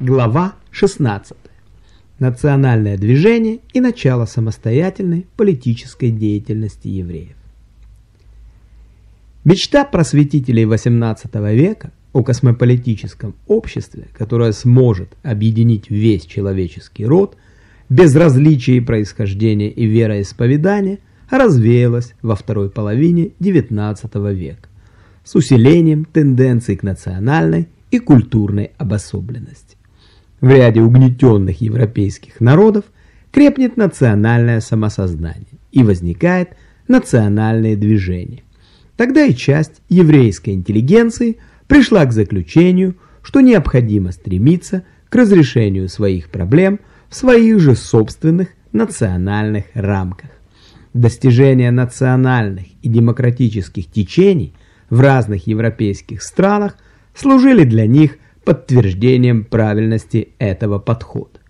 Глава 16. Национальное движение и начало самостоятельной политической деятельности евреев. Мечта просветителей XVIII века о космополитическом обществе, которое сможет объединить весь человеческий род без различий происхождения и вероисповедания, развеялась во второй половине XIX века с усилением тенденций к национальной и культурной обособленности. В ряде угнетенных европейских народов крепнет национальное самосознание и возникает национальное движение. Тогда и часть еврейской интеллигенции пришла к заключению, что необходимо стремиться к разрешению своих проблем в своих же собственных национальных рамках. Достижение национальных и демократических течений в разных европейских странах служили для них подтверждением правильности этого подхода.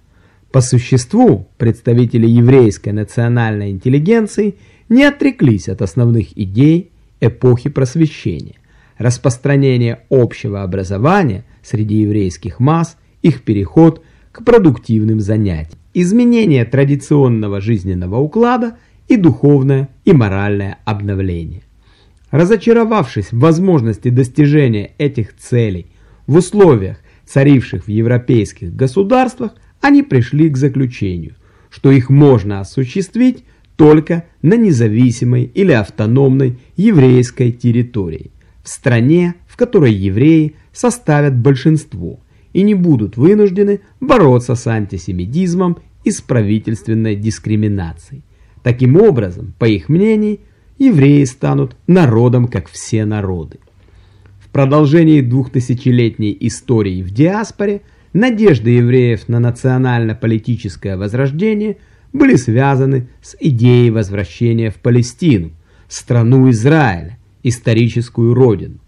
По существу представители еврейской национальной интеллигенции не отреклись от основных идей эпохи просвещения, распространение общего образования среди еврейских масс, их переход к продуктивным занятиям, изменение традиционного жизненного уклада и духовное и моральное обновление. Разочаровавшись в возможности достижения этих целей в условиях, царивших в европейских государствах, они пришли к заключению, что их можно осуществить только на независимой или автономной еврейской территории, в стране, в которой евреи составят большинство и не будут вынуждены бороться с антисемитизмом и с правительственной дискриминацией. Таким образом, по их мнению, евреи станут народом, как все народы. Продолжении двухтысячелетней истории в диаспоре надежды евреев на национально-политическое возрождение были связаны с идеей возвращения в Палестину, страну Израиля, историческую родину.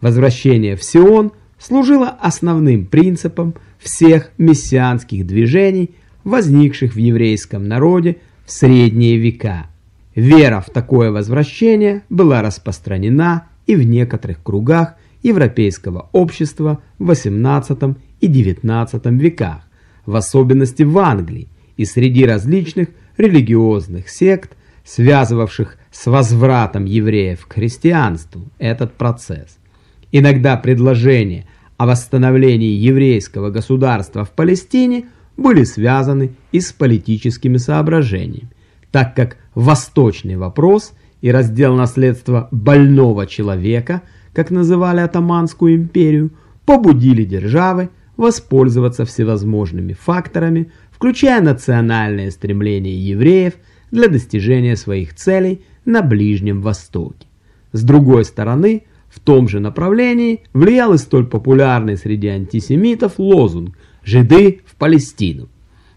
Возвращение в Сион служило основным принципом всех мессианских движений, возникших в еврейском народе в средние века – Вера в такое возвращение была распространена и в некоторых кругах европейского общества в XVIII и XIX веках, в особенности в Англии и среди различных религиозных сект, связывавших с возвратом евреев к христианству этот процесс. Иногда предложения о восстановлении еврейского государства в Палестине были связаны и с политическими соображениями, так как восточный вопрос и раздел наследства больного человека, как называли Атаманскую империю, побудили державы воспользоваться всевозможными факторами, включая национальное стремление евреев для достижения своих целей на Ближнем Востоке. С другой стороны, в том же направлении влиял и столь популярный среди антисемитов лозунг «Жиды в Палестину».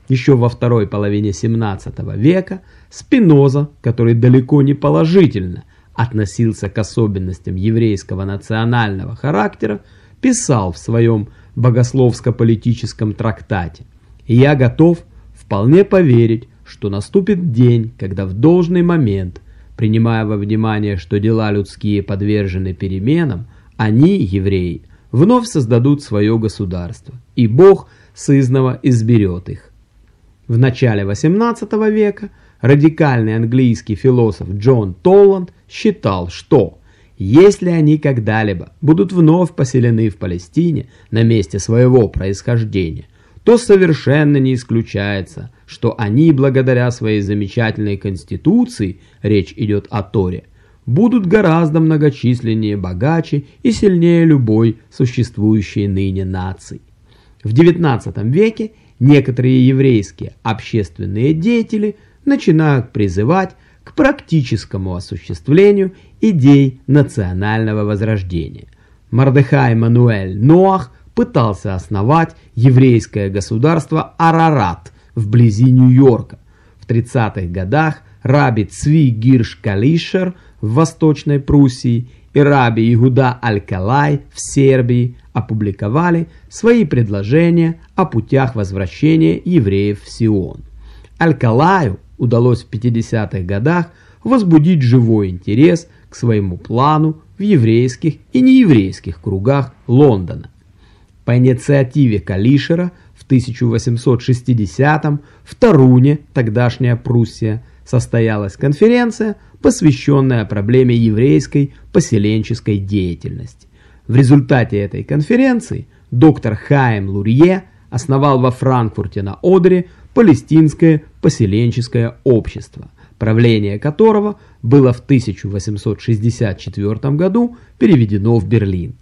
Еще во второй половине 17 века Спиноза, который далеко не положительно относился к особенностям еврейского национального характера, писал в своем богословско-политическом трактате «Я готов вполне поверить, что наступит день, когда в должный момент, принимая во внимание, что дела людские подвержены переменам, они, евреи, вновь создадут свое государство, и Бог сызново изберет их». В начале XVIII века радикальный английский философ Джон Толланд считал, что если они когда-либо будут вновь поселены в Палестине на месте своего происхождения, то совершенно не исключается, что они, благодаря своей замечательной конституции, речь идет о Торе, будут гораздо многочисленнее, богаче и сильнее любой существующей ныне нации. В XIX веке некоторые еврейские общественные деятели – начинают призывать к практическому осуществлению идей национального возрождения. Мардехай Мануэль Ноах пытался основать еврейское государство Арарат вблизи Нью-Йорка. В 30-х годах раби Цви Гирш Калишер в Восточной Пруссии и раби Игуда Аль-Калай в Сербии опубликовали свои предложения о путях возвращения евреев в Сион. Аль-Калаю удалось в 50-х годах возбудить живой интерес к своему плану в еврейских и нееврейских кругах Лондона. По инициативе Калишера 1860-м в Таруне, тогдашняя Пруссия, состоялась конференция, посвященная проблеме еврейской поселенческой деятельности. В результате этой конференции доктор Хайм Лурье основал во Франкфурте на Одере палестинское поселенческое общество, правление которого было в 1864 году переведено в Берлин.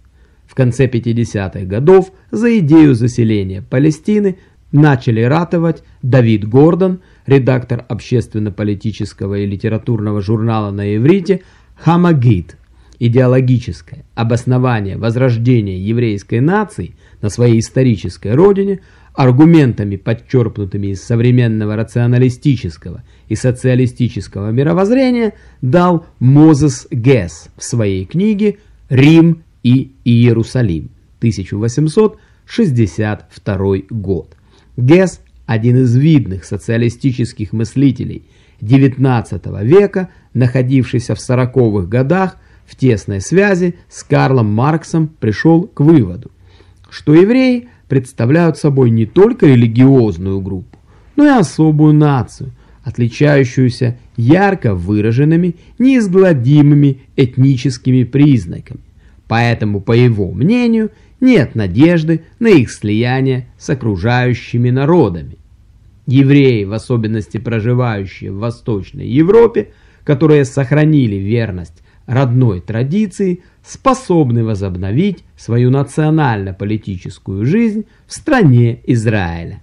В конце 50-х годов за идею заселения Палестины начали ратовать Давид Гордон, редактор общественно-политического и литературного журнала на иврите «Хамагит», идеологическое обоснование возрождения еврейской нации на своей исторической родине аргументами, подчерпнутыми из современного рационалистического и социалистического мировоззрения, дал Мозес Гесс в своей книге «Рим и Иерусалим» 1862 год. Гесс – один из видных социалистических мыслителей XIX века, находившийся в 40-х годах в тесной связи с Карлом Марксом, пришел к выводу, что евреи представляют собой не только религиозную группу, но и особую нацию, отличающуюся ярко выраженными, неизгладимыми этническими признаками. Поэтому, по его мнению, нет надежды на их слияние с окружающими народами. Евреи, в особенности проживающие в Восточной Европе, которые сохранили верность родной традиции, способны возобновить свою национально-политическую жизнь в стране Израиля.